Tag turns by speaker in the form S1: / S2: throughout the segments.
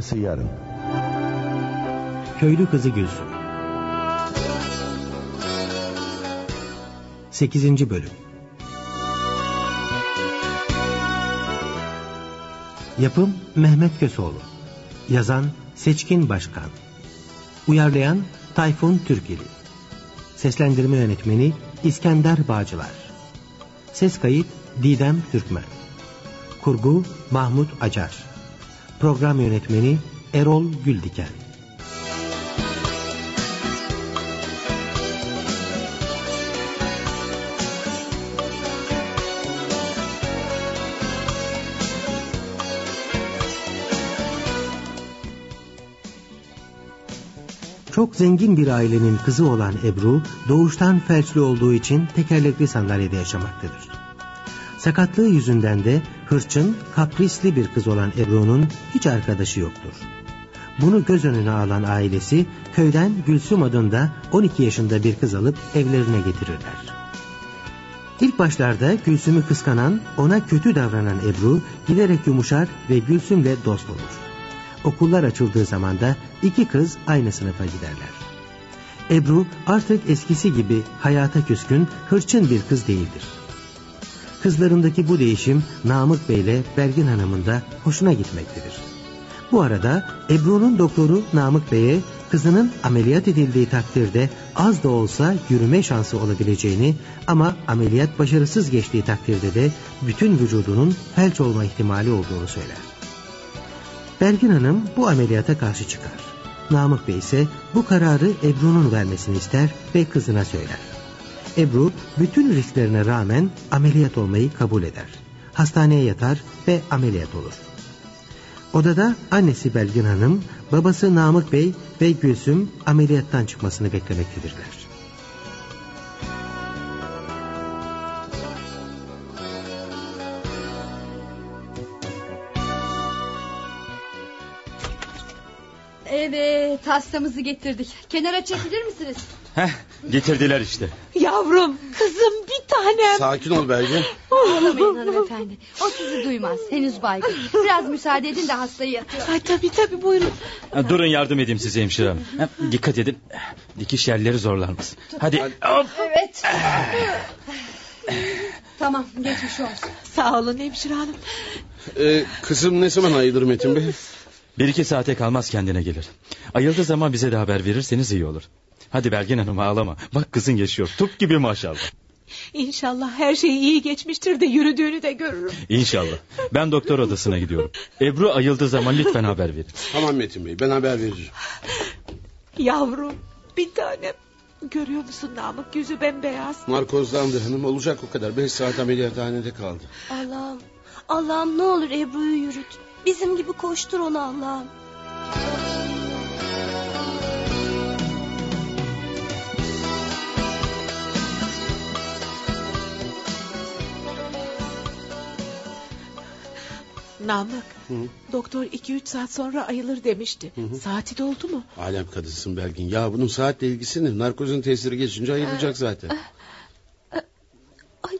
S1: Arkası yarın.
S2: Köylü kızı Gülsüm. 8. bölüm. Yapım Mehmet Kösoğlu. Yazan Seçkin Başkan. Uyarlayan Tayfun Türkili. Seslendirme yönetmeni İskender Bağcılar. Ses kayıt Didem Türkmen. Kurgu Mahmut Acar. Program yönetmeni Erol Güldiken. Çok zengin bir ailenin kızı olan Ebru, doğuştan felçli olduğu için tekerlekli sandalyede yaşamaktadır. Sakatlığı yüzünden de hırçın, kaprisli bir kız olan Ebru'nun hiç arkadaşı yoktur. Bunu göz önüne alan ailesi köyden Gülsüm adında 12 yaşında bir kız alıp evlerine getirirler. İlk başlarda Gülsüm'ü kıskanan, ona kötü davranan Ebru giderek yumuşar ve Gülsüm'le dost olur. Okullar açıldığı zaman da iki kız aynı sınıfa giderler. Ebru artık eskisi gibi hayata küskün, hırçın bir kız değildir. Kızlarındaki bu değişim Namık Bey ile Belgin Hanım'ın da hoşuna gitmektedir. Bu arada Ebru'nun doktoru Namık Bey'e kızının ameliyat edildiği takdirde az da olsa yürüme şansı olabileceğini ama ameliyat başarısız geçtiği takdirde de bütün vücudunun felç olma ihtimali olduğunu söyler. Belgin Hanım bu ameliyata karşı çıkar. Namık Bey ise bu kararı Ebru'nun vermesini ister ve kızına söyler. Ebru bütün risklerine rağmen ameliyat olmayı kabul eder. Hastaneye yatar ve ameliyat olur. Odada annesi Belgin Hanım, babası Namık Bey ve Gülsüm ameliyattan çıkmasını beklemektedirler.
S3: Evet hastamızı getirdik. Kenara çekilir misiniz?
S4: Heh, getirdiler işte.
S5: Yavrum, kızım bir tanem.
S6: Sakin ol Belgin.
S3: Ağlamayın hanımefendi. O sizi duymaz. Henüz baygın. Biraz müsaade edin de hastayı yatıyor.
S5: Ay tabii tabii buyurun.
S4: Durun yardım edeyim size hemşire hanım. Ha, Dikkat edin. Dikiş yerleri zorlarmış. Hadi. Hop.
S3: Evet. tamam geçmiş olsun.
S5: Sağ olun hemşire hanım.
S6: Ee, kızım ne zaman ayılır Metin Bey?
S4: Bir iki saate kalmaz kendine gelir. Ayıldığı zaman bize de haber verirseniz iyi olur. Hadi Belgin Hanım ağlama. Bak kızın yaşıyor. Tup gibi maşallah.
S5: İnşallah her şey iyi geçmiştir de yürüdüğünü de görürüm.
S4: İnşallah. Ben doktor odasına gidiyorum. Ebru ayıldığı zaman lütfen haber verin.
S6: Tamam Metin Bey ben haber veririm.
S5: Yavrum, bir tanem. Görüyor musun Namık yüzü bembeyaz.
S6: Narkozlandı hanım olacak o kadar. Beş saat ameliyathanede kaldı.
S7: Allah'ım, Allah'ım ne olur Ebru'yu yürüt. Bizim gibi koştur onu Allah'ım.
S5: Namık, doktor iki üç saat sonra ayılır demişti. Saati doldu mu?
S6: Alem kadınsın Belgin. Ya bunun saatle ilgisi ne? Narkozun tesiri geçince ayılacak zaten.
S7: Ay.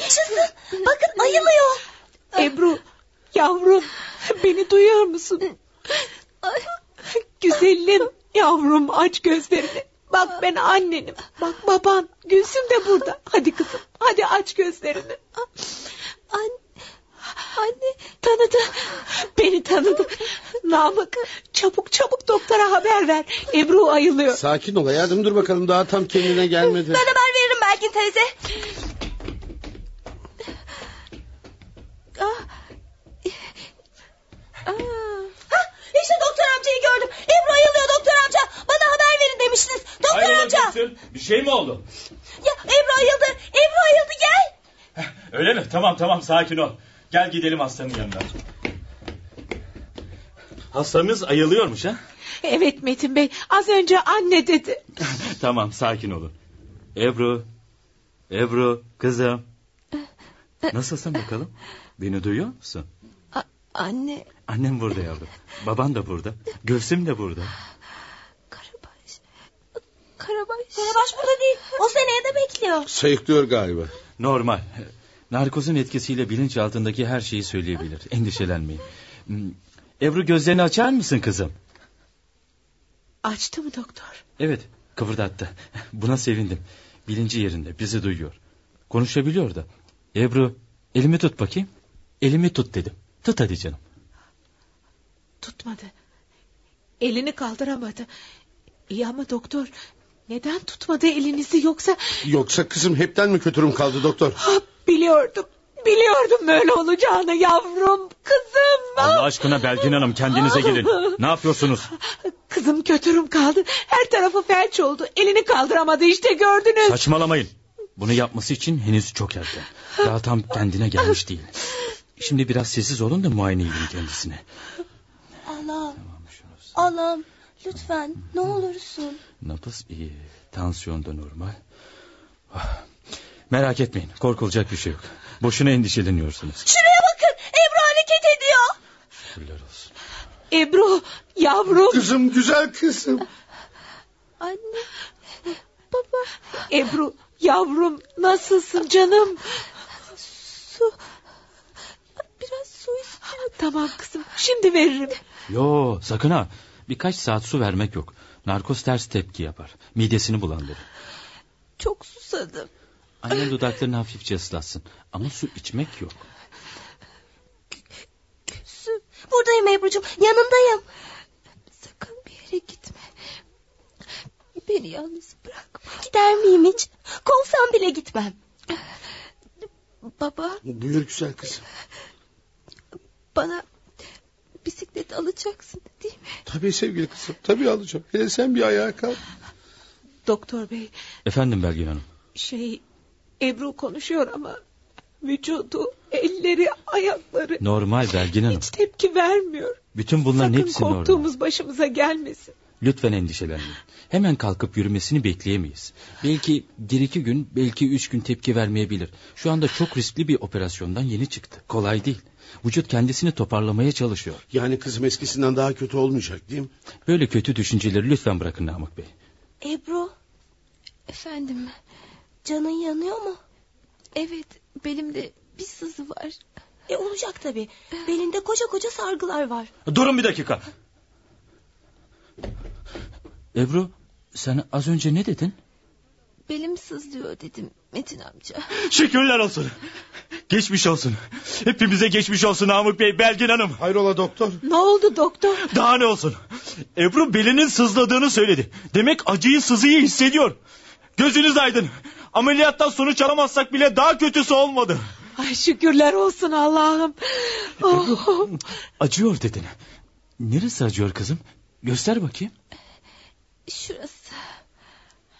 S7: Yaşasın. Bakın ayılıyor.
S5: Ebru, yavrum, beni duyuyor musun? Güzelim, yavrum aç gözlerini. Bak ben annenim. Bak baban, Gülsüm de burada. Hadi kızım, hadi aç gözlerini.
S7: Anne. Anne.
S5: Tanıdı. Beni tanıdı. Namık çabuk çabuk doktora haber ver. Ebru ayılıyor.
S6: Sakin ol hayatım dur bakalım daha tam kendine gelmedi.
S7: Ben haber veririm Belgin teyze. Ah. Ah. Hah, işte doktor amcayı gördüm. Ebru ayılıyor doktor amca. Bana haber verin demiştiniz. Doktor amca.
S4: Bir şey mi oldu?
S7: Ya Ebru ayıldı. Ebru ayıldı gel.
S4: Öyle mi? Tamam tamam sakin ol. Gel gidelim hastanın yanına. Hastamız ayılıyormuş ha?
S5: Evet Metin Bey az önce anne dedi.
S4: tamam sakin olun. Ebru. Ebru kızım. Nasılsın bakalım? Beni duyuyor musun?
S7: A- anne.
S4: Annem burada yavrum. Baban da burada. Gülsüm de burada.
S7: Karabaş. Karabaş. Karabaş burada değil. O seneye de bekliyor.
S6: Sayıklıyor galiba.
S4: Normal. Narkozun etkisiyle bilinç altındaki her şeyi söyleyebilir. Endişelenmeyin. Hmm, Ebru gözlerini açar mısın kızım?
S5: Açtı mı doktor?
S4: Evet kıvırdattı. Buna sevindim. Bilinci yerinde bizi duyuyor. Konuşabiliyor da. Ebru elimi tut bakayım. Elimi tut dedim. Tut hadi canım.
S5: Tutmadı. Elini kaldıramadı. İyi ama doktor neden tutmadı elinizi yoksa...
S6: Yoksa kızım hepten mi kötürüm kaldı doktor?
S5: Biliyordum. Biliyordum böyle olacağını yavrum. Kızım.
S4: Allah aşkına Belgin Hanım kendinize gelin. Ne yapıyorsunuz?
S5: Kızım kötürüm kaldı. Her tarafı felç oldu. Elini kaldıramadı işte gördünüz.
S4: Saçmalamayın. Bunu yapması için henüz çok erken. Daha tam kendine gelmiş değil. Şimdi biraz sessiz olun da muayene edin kendisini.
S7: Allah'ım. Allah'ım lütfen ne olursun.
S4: Nabız iyi. Tansiyon da normal. Ah, Merak etmeyin. Korkulacak bir şey yok. Boşuna endişeleniyorsunuz.
S7: Şuraya bakın Ebru hareket ediyor.
S4: Şükürler olsun.
S5: Ebru yavrum.
S6: Kızım güzel kızım.
S7: Anne. Baba.
S5: Ebru yavrum nasılsın canım?
S7: Su. Biraz su istiyorum.
S5: Tamam kızım şimdi veririm.
S4: Yo sakın ha. Birkaç saat su vermek yok. Narkoz ters tepki yapar. Midesini bulandırır.
S7: Çok susadım.
S4: Annen dudaklarını hafifçe ıslatsın. Ama su içmek yok.
S7: Su. Buradayım Ebru'cum yanındayım. Sakın bir yere gitme. Beni yalnız bırakma. Gider miyim hiç? Kovsam bile gitmem. Baba
S6: Buyur güzel kızım.
S7: bana bisiklet alacaksın değil mi?
S6: Tabii sevgili kızım. Tabii alacağım. Hele sen bir ayağa kalk.
S5: Doktor bey
S4: Efendim Belgin Hanım.
S5: şey Ebru konuşuyor ama vücudu, elleri, ayakları
S4: Normal Belgin Hanım.
S5: hiç tepki vermiyor.
S4: Bütün bunların
S5: Sakın
S4: hepsi normal.
S5: korktuğumuz başımıza gelmesin.
S4: Lütfen endişelenmeyin. Hemen kalkıp yürümesini bekleyemeyiz. Belki bir iki gün, belki üç gün tepki vermeyebilir. Şu anda çok riskli bir operasyondan yeni çıktı. Kolay değil. Vücut kendisini toparlamaya çalışıyor.
S6: Yani kızım eskisinden daha kötü olmayacak değil mi?
S4: Böyle kötü düşünceleri lütfen bırakın Namık Bey.
S7: Ebru
S3: Efendim
S7: canın yanıyor mu?
S3: evet belimde bir sızı var.
S7: E olacak tabii. Belinde koca koca sargılar var.
S4: Durun bir dakika. Ebru sen az önce ne dedin?
S3: Belim sızlıyor dedim Metin amca.
S4: Şükürler olsun. Geçmiş olsun. Hepimize geçmiş olsun Namık Bey, Belgin Hanım.
S6: Hayrola doktor?
S5: Ne oldu doktor?
S4: Daha ne olsun? Ebru belinin sızladığını söyledi. Demek acıyı sızıyı hissediyor. Gözünüz aydın. Ameliyattan sonuç alamazsak bile daha kötüsü olmadı.
S5: Ay şükürler olsun Allah'ım. Oh.
S4: Acıyor dedin. Neresi acıyor kızım? Göster bakayım.
S3: Şurası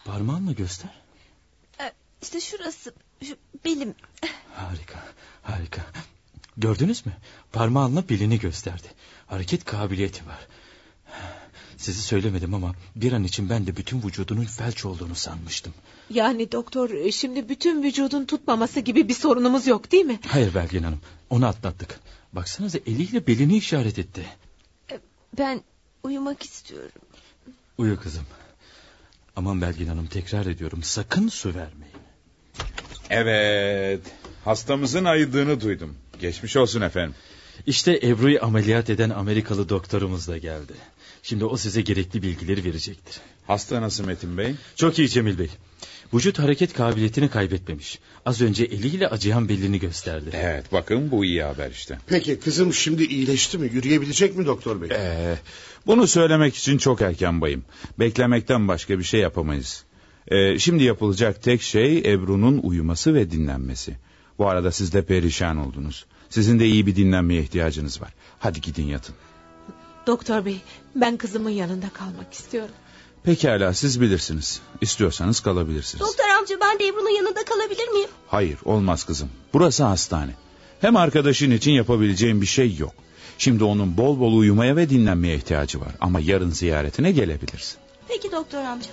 S4: Parmağınla göster.
S3: e, işte şurası şu belim.
S4: Harika, harika. Gördünüz mü? Parmağınla belini gösterdi. Hareket kabiliyeti var. Sizi söylemedim ama bir an için ben de bütün vücudunun felç olduğunu sanmıştım.
S5: Yani doktor şimdi bütün vücudun tutmaması gibi bir sorunumuz yok değil mi?
S4: Hayır Belgin Hanım, onu atlattık. Baksanıza eliyle belini işaret etti.
S3: E, Ben uyumak istiyorum.
S4: Uyu kızım. Aman Belgin Hanım tekrar ediyorum sakın su vermeyin.
S1: Evet. Hastamızın ayıldığını duydum. Geçmiş olsun efendim.
S4: İşte Ebru'yu ameliyat eden Amerikalı doktorumuz da geldi. Şimdi o size gerekli bilgileri verecektir.
S1: Hasta nasıl Metin Bey?
S4: Çok iyi Cemil Bey. Vücut hareket kabiliyetini kaybetmemiş. Az önce eliyle acıyan belini gösterdi.
S1: Evet bakın bu iyi haber işte.
S6: Peki kızım şimdi iyileşti mi? Yürüyebilecek mi doktor bey?
S1: Ee, bunu söylemek için çok erken bayım. Beklemekten başka bir şey yapamayız. Ee, şimdi yapılacak tek şey Ebru'nun uyuması ve dinlenmesi. Bu arada siz de perişan oldunuz. Sizin de iyi bir dinlenmeye ihtiyacınız var. Hadi gidin yatın.
S5: Doktor bey ben kızımın yanında kalmak istiyorum.
S1: Pekala siz bilirsiniz. İstiyorsanız kalabilirsiniz.
S7: Doktor amca ben de Ebru'nun yanında kalabilir miyim?
S1: Hayır olmaz kızım. Burası hastane. Hem arkadaşın için yapabileceğim bir şey yok. Şimdi onun bol bol uyumaya ve dinlenmeye ihtiyacı var. Ama yarın ziyaretine gelebilirsin.
S7: Peki doktor amca.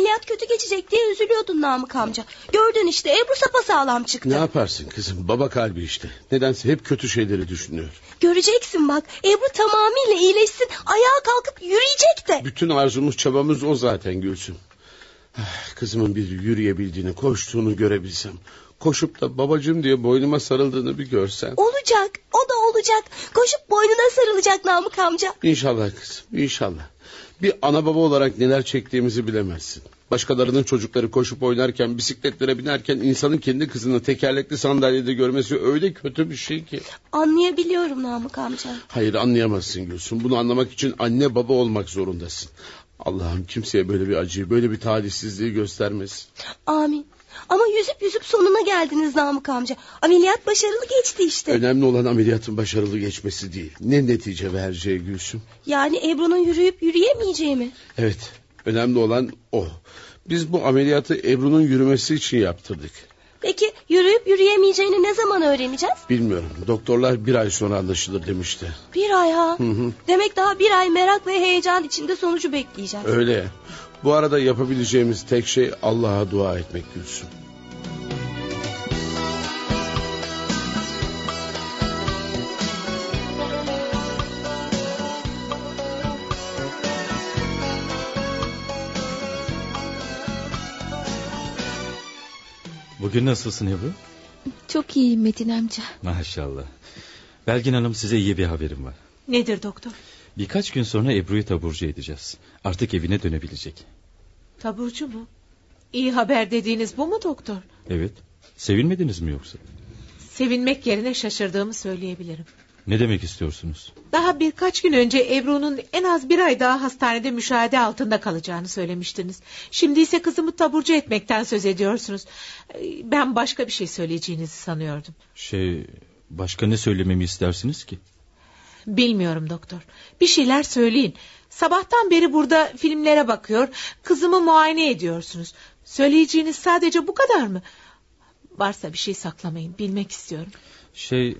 S7: Ameliyat kötü geçecek diye üzülüyordun Namık amca. Gördün işte Ebru sapasağlam çıktı.
S6: Ne yaparsın kızım baba kalbi işte. Nedense hep kötü şeyleri düşünüyor.
S7: Göreceksin bak Ebru tamamıyla iyileşsin ayağa kalkıp yürüyecek de.
S6: Bütün arzumuz çabamız o zaten Gülsüm. Ah, Kızımın bir yürüyebildiğini koştuğunu görebilsem. Koşup da babacığım diye boynuma sarıldığını bir görsen.
S7: Olacak o da olacak. Koşup boynuna sarılacak Namık amca.
S6: İnşallah kızım inşallah. Bir ana baba olarak neler çektiğimizi bilemezsin. Başkalarının çocukları koşup oynarken, bisikletlere binerken insanın kendi kızını tekerlekli sandalyede görmesi öyle kötü bir şey ki.
S7: Anlayabiliyorum Namık amca.
S6: Hayır anlayamazsın Gülsün. Bunu anlamak için anne baba olmak zorundasın. Allah'ım kimseye böyle bir acıyı, böyle bir talihsizliği göstermesin.
S7: Amin. Ama yüzüp yüzüp sonuna geldiniz Namık amca. Ameliyat başarılı geçti işte.
S6: Önemli olan ameliyatın başarılı geçmesi değil. Ne netice vereceği Gülsüm.
S7: Yani Ebru'nun yürüyüp yürüyemeyeceği mi?
S6: Evet, önemli olan o. Biz bu ameliyatı Ebru'nun yürümesi için yaptırdık.
S7: Peki yürüyüp yürüyemeyeceğini ne zaman öğreneceğiz?
S6: Bilmiyorum. Doktorlar bir ay sonra anlaşılır demişti.
S7: Bir ay ha.
S6: Hı hı.
S7: Demek daha bir ay merak ve heyecan içinde sonucu bekleyeceğiz.
S6: Öyle. Bu arada yapabileceğimiz tek şey Allah'a dua etmek Gülsüm.
S4: Bugün nasılsın Ebru?
S3: Çok iyiyim Metin amca.
S4: Maşallah. Belgin Hanım size iyi bir haberim var.
S5: Nedir doktor?
S4: Birkaç gün sonra Ebru'yu taburcu edeceğiz. Artık evine dönebilecek.
S5: Taburcu mu? İyi haber dediğiniz bu mu doktor?
S4: Evet. Sevinmediniz mi yoksa?
S5: Sevinmek yerine şaşırdığımı söyleyebilirim.
S4: Ne demek istiyorsunuz?
S5: Daha birkaç gün önce Ebru'nun en az bir ay daha hastanede müşahede altında kalacağını söylemiştiniz. Şimdi ise kızımı taburcu etmekten söz ediyorsunuz. Ee, Ben başka bir şey söyleyeceğinizi sanıyordum.
S4: Şey başka ne söylememi istersiniz ki?
S5: Bilmiyorum doktor. Bir şeyler söyleyin. Sabahtan beri burada filmlere bakıyor, kızımı muayene ediyorsunuz. Söyleyeceğiniz sadece bu kadar mı? Varsa bir şey saklamayın, bilmek istiyorum.
S4: Şey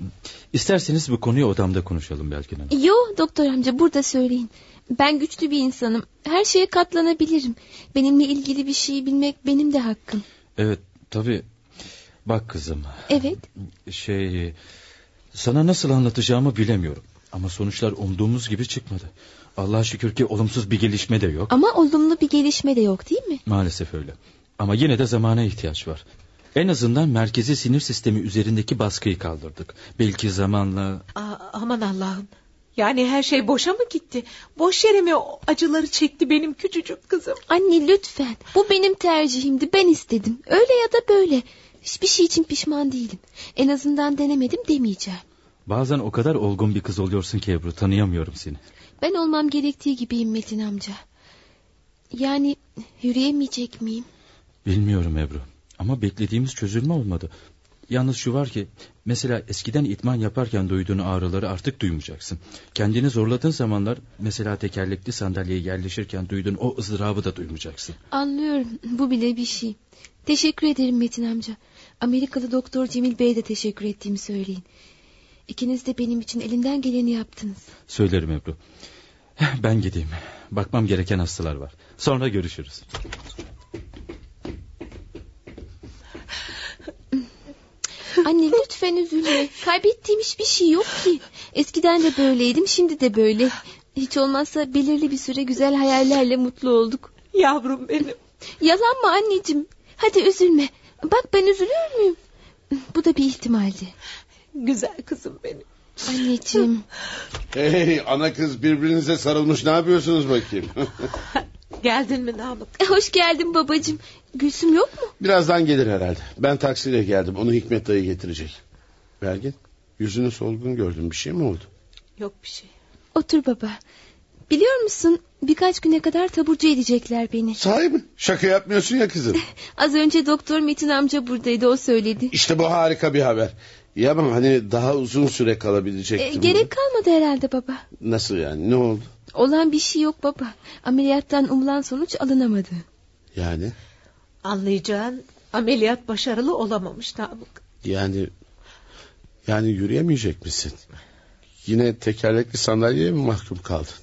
S4: isterseniz bu konuyu odamda konuşalım Belgin Hanım.
S3: Yo doktor amca burada söyleyin. Ben güçlü bir insanım. Her şeye katlanabilirim. Benimle ilgili bir şey bilmek benim de hakkım.
S4: Evet tabii. Bak kızım.
S3: Evet.
S4: Şey sana nasıl anlatacağımı bilemiyorum. Ama sonuçlar umduğumuz gibi çıkmadı. Allah'a şükür ki olumsuz bir gelişme de yok.
S3: Ama olumlu bir gelişme de yok değil mi?
S4: Maalesef öyle. Ama yine de zamana ihtiyaç var. En azından merkezi sinir sistemi üzerindeki baskıyı kaldırdık. Belki zamanla...
S5: Aa, aman Allah'ım. Yani her şey boşa mı gitti? Boş yere mi o acıları çekti benim küçücük kızım?
S3: Anne lütfen. Bu benim tercihimdi. Ben istedim. Öyle ya da böyle. Hiçbir şey için pişman değilim. En azından denemedim demeyeceğim.
S4: Bazen o kadar olgun bir kız oluyorsun ki Ebru tanıyamıyorum seni.
S3: Ben olmam gerektiği gibiyim Metin amca. Yani yürüyemeyecek miyim?
S4: Bilmiyorum Ebru. Ama beklediğimiz çözülme olmadı. Yalnız şu var ki mesela eskiden itman yaparken duyduğun ağrıları artık duymayacaksın. Kendini zorladığın zamanlar mesela tekerlekli sandalyeye yerleşirken duyduğun o ızdırabı da duymayacaksın.
S3: Anlıyorum. Bu bile bir şey. Teşekkür ederim Metin amca. Amerikalı doktor Cemil Bey'e de teşekkür ettiğimi söyleyin. İkiniz de benim için elinden geleni yaptınız.
S4: Söylerim Ebru. Ben gideyim. Bakmam gereken hastalar var. Sonra görüşürüz.
S3: Anne lütfen üzülme. Kaybettiğim hiçbir şey yok ki. Eskiden de böyleydim şimdi de böyle. Hiç olmazsa belirli bir süre güzel hayallerle mutlu olduk.
S5: Yavrum benim.
S3: Yalan mı anneciğim? Hadi üzülme. Bak ben üzülür müyüm? Bu da bir ihtimaldi.
S5: Güzel kızım benim.
S3: Anneciğim.
S6: Hey ana kız birbirinize sarılmış ne yapıyorsunuz bakayım?
S5: Geldin mi Namık?
S3: Hoş geldin babacığım. Gülsüm yok mu?
S6: Birazdan gelir herhalde. Ben taksiyle geldim onu Hikmet dayı getirecek. Belgin yüzünü solgun gördüm bir şey mi oldu?
S5: Yok bir şey.
S3: Otur baba. Biliyor musun birkaç güne kadar taburcu edecekler beni.
S6: Sahi mi? Şaka yapmıyorsun ya kızım.
S3: Az önce doktor Metin amca buradaydı o söyledi.
S6: İşte bu harika bir haber. Ya ama hani daha uzun süre
S3: E,
S6: kalabilecektim.
S3: gerek kalmadı herhalde baba.
S6: Nasıl yani ne oldu?
S3: Olan bir şey yok baba. Ameliyattan umulan sonuç alınamadı.
S6: Yani
S5: Anlayacağın ameliyat başarılı olamamış Namık.
S6: yani yani yürüyemeyecek misin? Yine tekerlekli sandalyeye mi mahkum kaldın?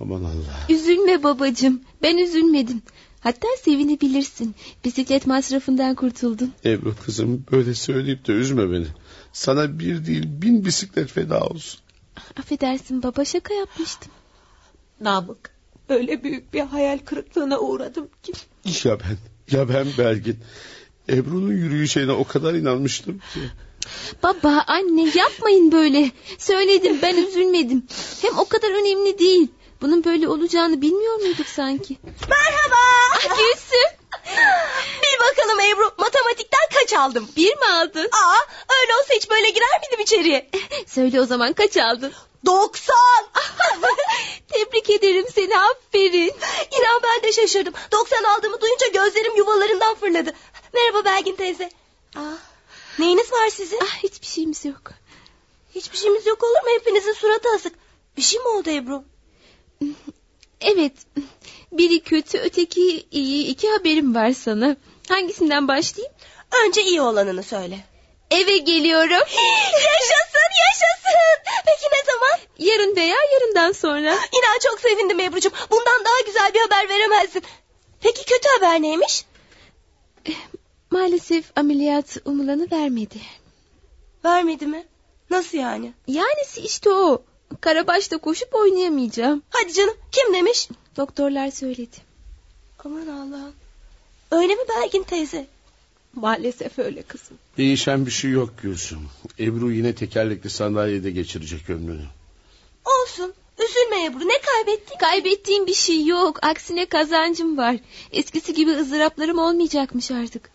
S6: Aman Allah.
S3: Üzülme babacığım. Ben üzülmedim. Hatta sevinebilirsin. Bisiklet masrafından kurtuldun.
S6: Ebru kızım böyle söyleyip de üzme beni. Sana bir değil bin bisiklet feda olsun.
S3: Affedersin baba şaka yapmıştım.
S5: Namık öyle büyük bir hayal kırıklığına uğradım ki.
S6: Ya ben, ya ben Belgin. Ebru'nun yürüyeceğine o kadar inanmıştım ki.
S3: Baba anne yapmayın böyle. Söyledim ben üzülmedim. Hem o kadar önemli değil. Bunun böyle olacağını bilmiyor muyduk sanki?
S7: Merhaba.
S3: Ah Gülsüm.
S7: Bil bakalım Ebru matematikten kaç aldım?
S3: Bir mi aldın?
S7: Aa öyle olsa hiç böyle girer miydim içeriye?
S3: Söyle o zaman kaç aldın?
S7: 90.
S3: Tebrik ederim seni aferin.
S7: İnan ben de şaşırdım. 90 aldığımı duyunca gözlerim yuvalarından fırladı. Merhaba Belgin teyze. Aa, neyiniz var sizin?
S3: Ah hiçbir şeyimiz yok.
S7: Hiçbir şeyimiz yok olur mu? Hepinizin suratı asık. Bir şey mi oldu Ebru?
S3: Evet. Biri kötü öteki iyi iki haberim var sana. Hangisinden başlayayım?
S7: Önce iyi olanını söyle.
S3: Eve geliyorum.
S7: yaşasın yaşasın. Peki ne zaman?
S3: Yarın veya yarından sonra.
S7: İnan çok sevindim Ebru'cum. Bundan daha güzel bir haber veremezsin. Peki kötü haber neymiş?
S3: Maalesef ameliyat umulanı vermedi.
S7: Vermedi mi? Nasıl yani?
S3: Yanisi işte o. Karabaş'ta koşup oynayamayacağım.
S7: Hadi canım kim demiş?
S3: Doktorlar söyledi.
S7: Aman Allah'ım. Öyle mi Belgin teyze?
S5: Maalesef öyle kızım.
S6: Değişen bir şey yok Gülsüm. Ebru yine tekerlekli sandalyede geçirecek ömrünü.
S7: Olsun. Üzülme Ebru ne kaybettin?
S3: Kaybettiğim bir şey yok. Aksine kazancım var. Eskisi gibi ızdıraplarım olmayacakmış artık.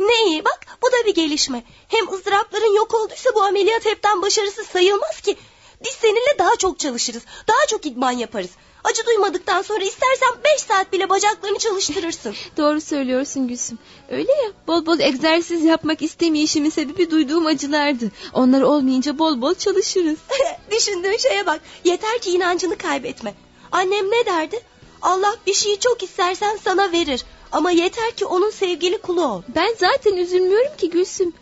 S7: Ne iyi bak bu da bir gelişme. Hem ızdırapların yok olduysa bu ameliyat hepten başarısız sayılmaz ki. Biz seninle daha çok çalışırız. Daha çok idman yaparız. Acı duymadıktan sonra istersen beş saat bile bacaklarını çalıştırırsın.
S3: Doğru söylüyorsun Gülsüm. Öyle ya bol bol egzersiz yapmak istemeyişimin sebebi duyduğum acılardı. Onlar olmayınca bol bol çalışırız.
S7: Düşündüğün şeye bak. Yeter ki inancını kaybetme. Annem ne derdi? Allah bir şeyi çok istersen sana verir. Ama yeter ki onun sevgili kulu ol.
S3: Ben zaten üzülmüyorum ki Gülsüm.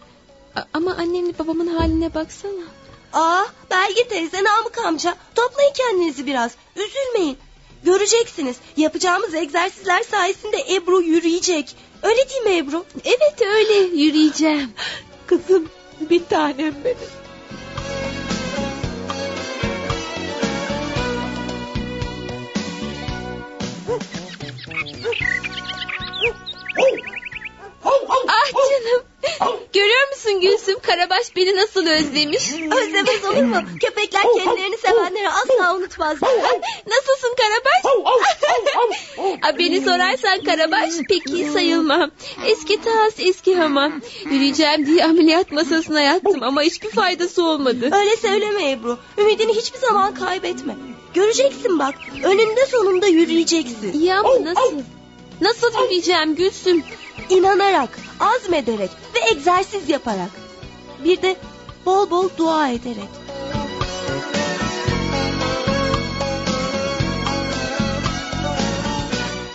S3: A- ama annemle babamın haline baksana.
S7: Aa, Belge teyze, Namık amca toplayın kendinizi biraz. Üzülmeyin. Göreceksiniz yapacağımız egzersizler sayesinde Ebru yürüyecek. Öyle değil mi Ebru?
S3: Evet öyle yürüyeceğim.
S5: Kızım bir tanem benim.
S3: Ah canım. Görüyor musun Gülsüm Karabaş beni nasıl özlemiş.
S7: Özlemez olur mu? Köpekler kendilerini sevenleri asla unutmazlar.
S3: Nasılsın Karabaş? Ah, beni sorarsan Karabaş pek iyi sayılmam. Eski tas eski hamam. Yürüyeceğim diye ameliyat masasına yattım ama hiçbir faydası olmadı.
S7: Öyle söyleme Ebru. Ümidini hiçbir zaman kaybetme. Göreceksin bak. Önünde sonunda yürüyeceksin.
S3: İyi ama nasıl? Nasıl yürüyeceğim Gülsüm?
S7: İnanarak, azmederek ve egzersiz yaparak. Bir de bol bol dua ederek.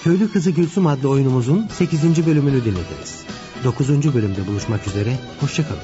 S2: Köylü Kızı Gülsüm adlı oyunumuzun 8. bölümünü dinlediniz. 9. bölümde buluşmak üzere, hoşçakalın.